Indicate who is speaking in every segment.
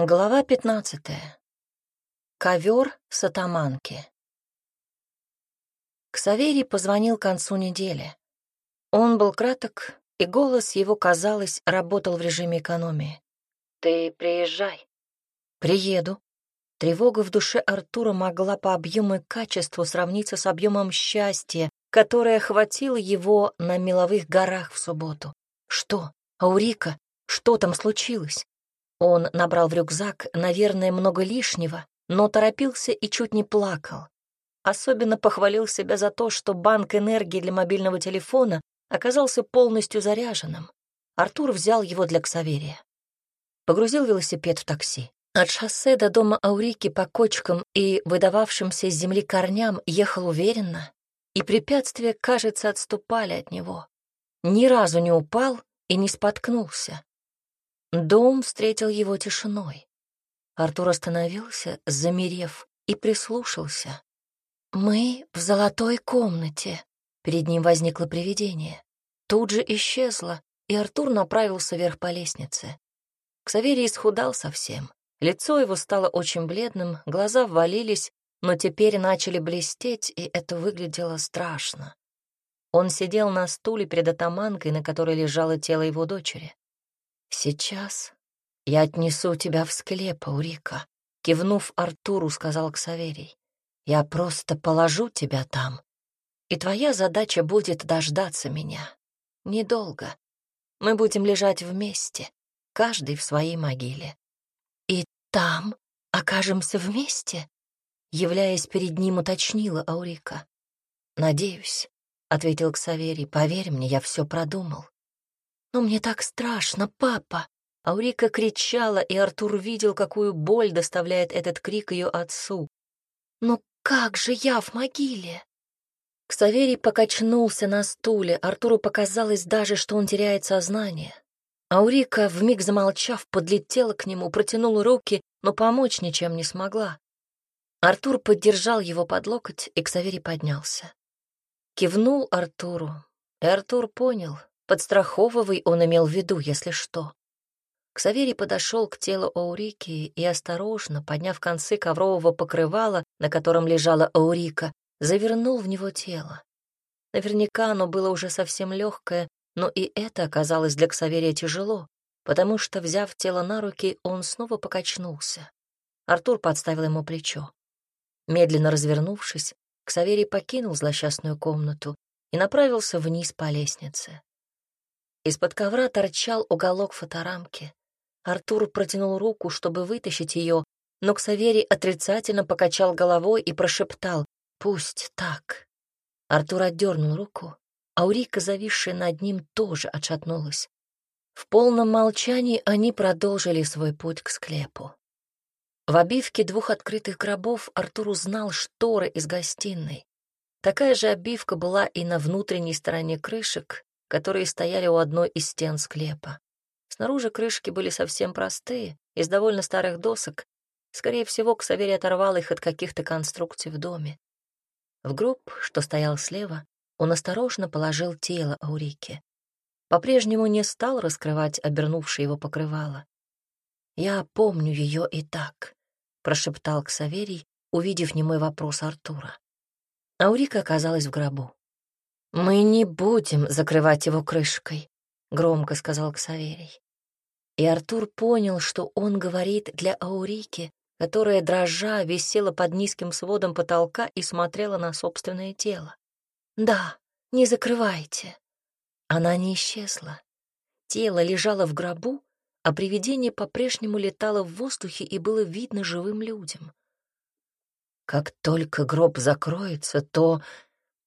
Speaker 1: Глава пятнадцатая. Ковер с атаманки. Ксаверий позвонил к концу недели. Он был краток, и голос его, казалось, работал в режиме экономии. «Ты приезжай». «Приеду». Тревога в душе Артура могла по объему и качеству сравниться с объемом счастья, которое охватило его на меловых горах в субботу. «Что? Аурика? Что там случилось?» Он набрал в рюкзак, наверное, много лишнего, но торопился и чуть не плакал. Особенно похвалил себя за то, что банк энергии для мобильного телефона оказался полностью заряженным. Артур взял его для Ксаверия. Погрузил велосипед в такси. От шоссе до дома Аурики по кочкам и выдававшимся из земли корням ехал уверенно, и препятствия, кажется, отступали от него. Ни разу не упал и не споткнулся. Дом встретил его тишиной. Артур остановился, замерев, и прислушался. «Мы в золотой комнате», — перед ним возникло привидение. Тут же исчезло, и Артур направился вверх по лестнице. Ксаверий исхудал совсем. Лицо его стало очень бледным, глаза ввалились, но теперь начали блестеть, и это выглядело страшно. Он сидел на стуле перед атаманкой, на которой лежало тело его дочери. «Сейчас я отнесу тебя в склеп, Урика», — кивнув Артуру, сказал Ксаверий. «Я просто положу тебя там, и твоя задача будет дождаться меня. Недолго. Мы будем лежать вместе, каждый в своей могиле. И там окажемся вместе?» Являясь перед ним, уточнила Аурика. «Надеюсь», — ответил Ксаверий, — «поверь мне, я все продумал. «Но мне так страшно, папа!» Аурика кричала, и Артур видел, какую боль доставляет этот крик ее отцу. «Но как же я в могиле?» Ксаверий покачнулся на стуле, Артуру показалось даже, что он теряет сознание. Аурика, вмиг замолчав, подлетела к нему, протянула руки, но помочь ничем не смогла. Артур поддержал его под локоть, и Ксаверий поднялся. Кивнул Артуру, и Артур понял, Подстраховывай он имел в виду, если что. Ксаверий подошел к телу Аурики и, осторожно, подняв концы коврового покрывала, на котором лежала Аурика, завернул в него тело. Наверняка оно было уже совсем легкое, но и это оказалось для Ксаверия тяжело, потому что, взяв тело на руки, он снова покачнулся. Артур подставил ему плечо. Медленно развернувшись, Ксаверий покинул злосчастную комнату и направился вниз по лестнице. Из-под ковра торчал уголок фоторамки. Артур протянул руку, чтобы вытащить ее, но Ксаверий отрицательно покачал головой и прошептал «Пусть так». Артур отдернул руку, а Урика, зависшая над ним, тоже отшатнулась. В полном молчании они продолжили свой путь к склепу. В обивке двух открытых гробов Артур узнал шторы из гостиной. Такая же обивка была и на внутренней стороне крышек, которые стояли у одной из стен склепа. Снаружи крышки были совсем простые, из довольно старых досок. Скорее всего, Ксаверий оторвал их от каких-то конструкций в доме. В гроб, что стоял слева, он осторожно положил тело Аурики. По-прежнему не стал раскрывать обернувшее его покрывало. «Я помню ее и так», — прошептал Ксаверий, увидев немой вопрос Артура. Аурика оказалась в гробу. «Мы не будем закрывать его крышкой», — громко сказал Ксаверий. И Артур понял, что он говорит для Аурики, которая, дрожа, висела под низким сводом потолка и смотрела на собственное тело. «Да, не закрывайте». Она не исчезла. Тело лежало в гробу, а привидение по-прежнему летало в воздухе и было видно живым людям. Как только гроб закроется, то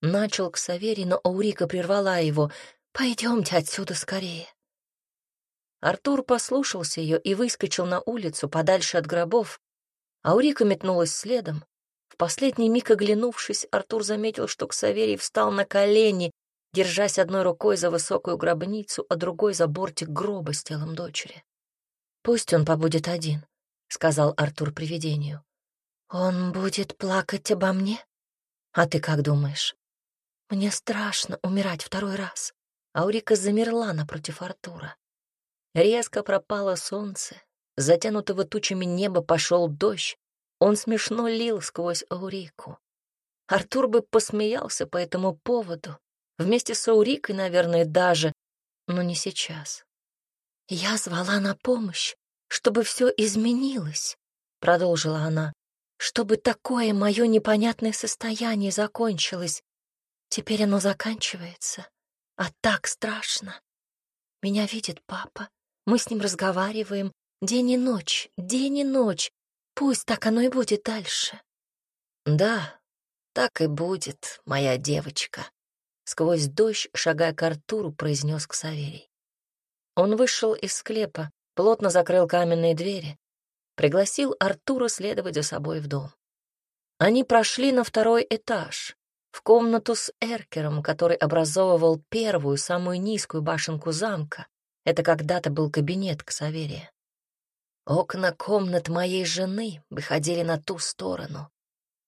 Speaker 1: Начал к Саверий, но Аурика прервала его. «Пойдемте отсюда скорее». Артур послушался ее и выскочил на улицу, подальше от гробов. Аурика метнулась следом. В последний миг оглянувшись, Артур заметил, что Ксаверий встал на колени, держась одной рукой за высокую гробницу, а другой за бортик гроба с телом дочери. «Пусть он побудет один», — сказал Артур привидению. «Он будет плакать обо мне? А ты как думаешь?» Мне страшно умирать второй раз. Аурика замерла напротив Артура. Резко пропало солнце, затянутого тучами неба пошел дождь, он смешно лил сквозь Аурику. Артур бы посмеялся по этому поводу, вместе с Аурикой, наверное, даже, но не сейчас. «Я звала на помощь, чтобы все изменилось», — продолжила она, «чтобы такое мое непонятное состояние закончилось. Теперь оно заканчивается, а так страшно. Меня видит папа, мы с ним разговариваем день и ночь, день и ночь. Пусть так оно и будет дальше». «Да, так и будет, моя девочка», — сквозь дождь, шагая к Артуру, произнес Ксаверий. Он вышел из склепа, плотно закрыл каменные двери, пригласил Артура следовать за собой в дом. Они прошли на второй этаж, в комнату с эркером, который образовывал первую, самую низкую башенку замка. Это когда-то был кабинет Ксаверия. Окна комнат моей жены выходили на ту сторону.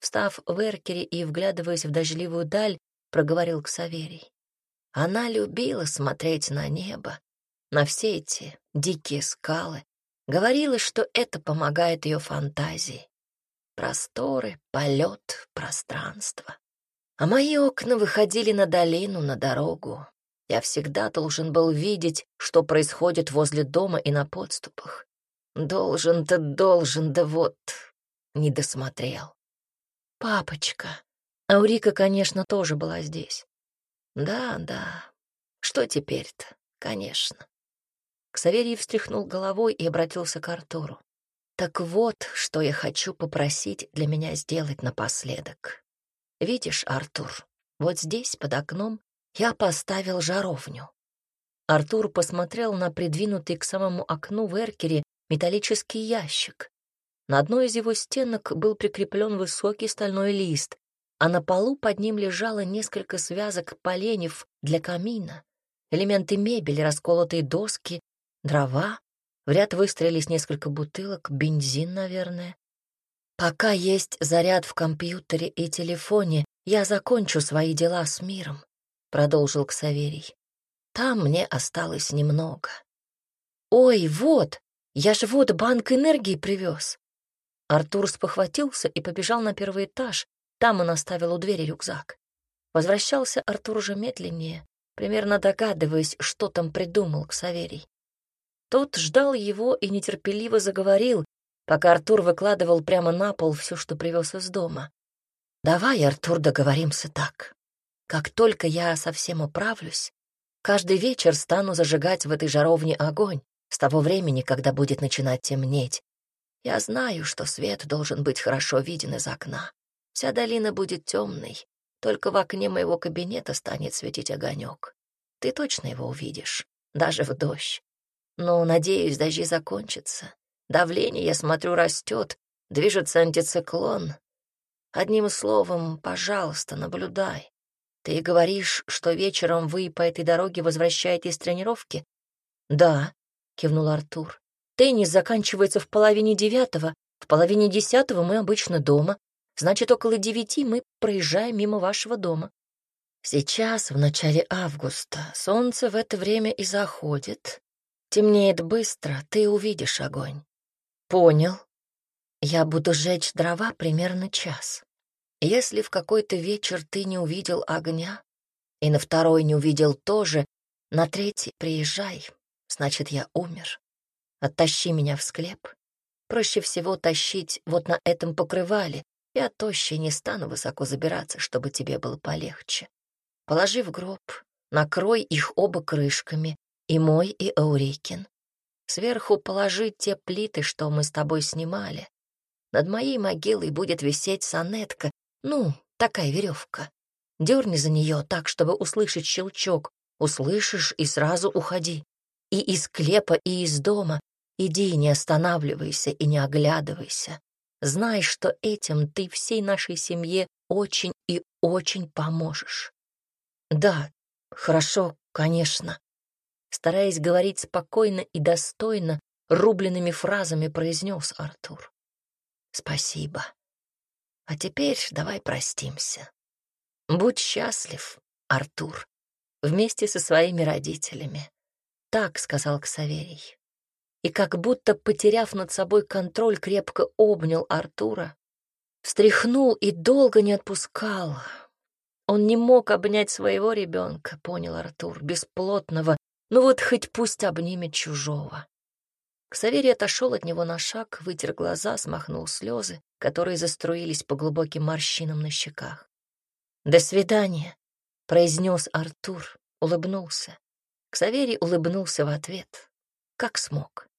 Speaker 1: Встав в эркере и вглядываясь в дождливую даль, проговорил Ксаверий. Она любила смотреть на небо, на все эти дикие скалы, говорила, что это помогает ее фантазии. Просторы, полет, пространство. А мои окна выходили на долину, на дорогу. Я всегда должен был видеть, что происходит возле дома и на подступах. Должен-то должен, да вот, не досмотрел. Папочка. Аурика, конечно, тоже была здесь. Да, да. Что теперь-то? Конечно. Ксаверий встряхнул головой и обратился к Артуру. «Так вот, что я хочу попросить для меня сделать напоследок. Видишь, Артур, вот здесь, под окном, я поставил жаровню». Артур посмотрел на придвинутый к самому окну в эркере металлический ящик. На одной из его стенок был прикреплен высокий стальной лист, а на полу под ним лежало несколько связок поленьев для камина, элементы мебели, расколотые доски, дрова, в ряд выстроились несколько бутылок, бензин, наверное. Пока есть заряд в компьютере и телефоне, я закончу свои дела с миром, продолжил Ксаверий. Там мне осталось немного. Ой, вот, я же вот банк энергии привез. Артур спохватился и побежал на первый этаж. Там он оставил у двери рюкзак. Возвращался Артур уже медленнее, примерно догадываясь, что там придумал Ксаверий. Тот ждал его и нетерпеливо заговорил, пока Артур выкладывал прямо на пол все, что привез из дома. «Давай, Артур, договоримся так. Как только я совсем управлюсь, каждый вечер стану зажигать в этой жаровне огонь с того времени, когда будет начинать темнеть. Я знаю, что свет должен быть хорошо виден из окна. Вся долина будет темной, только в окне моего кабинета станет светить огонек. Ты точно его увидишь, даже в дождь. Но, надеюсь, дожди закончатся. Давление, я смотрю, растет, движется антициклон. Одним словом, пожалуйста, наблюдай. Ты говоришь, что вечером вы по этой дороге возвращаетесь с тренировки? Да, кивнул Артур. Теннис заканчивается в половине девятого, в половине десятого мы обычно дома. Значит, около девяти мы проезжаем мимо вашего дома. Сейчас, в начале августа, солнце в это время и заходит, Темнеет быстро, ты увидишь огонь. Понял. Я буду жечь дрова примерно час. Если в какой-то вечер ты не увидел огня, и на второй не увидел тоже, на третий приезжай, значит, я умер. Оттащи меня в склеп. Проще всего тащить вот на этом покрывале. Я тощий не стану высоко забираться, чтобы тебе было полегче. Положи в гроб, накрой их оба крышками, и мой, и Аурикин. Сверху положить те плиты, что мы с тобой снимали. Над моей могилой будет висеть сонетка, ну, такая веревка. Дерни за нее так, чтобы услышать щелчок. Услышишь и сразу уходи. И из клепа, и из дома. Иди, не останавливайся и не оглядывайся. Знай, что этим ты всей нашей семье очень и очень поможешь. Да, хорошо, конечно стараясь говорить спокойно и достойно, рубленными фразами произнес Артур. «Спасибо. А теперь давай простимся. Будь счастлив, Артур, вместе со своими родителями». Так сказал Ксаверий. и, как будто потеряв над собой контроль, крепко обнял Артура, встряхнул и долго не отпускал. Он не мог обнять своего ребенка, понял Артур, бесплотного, ну вот хоть пусть обнимет чужого. Ксаверий отошел от него на шаг, вытер глаза, смахнул слезы, которые заструились по глубоким морщинам на щеках. «До свидания», — произнес Артур, улыбнулся. Ксаверий улыбнулся в ответ, как смог.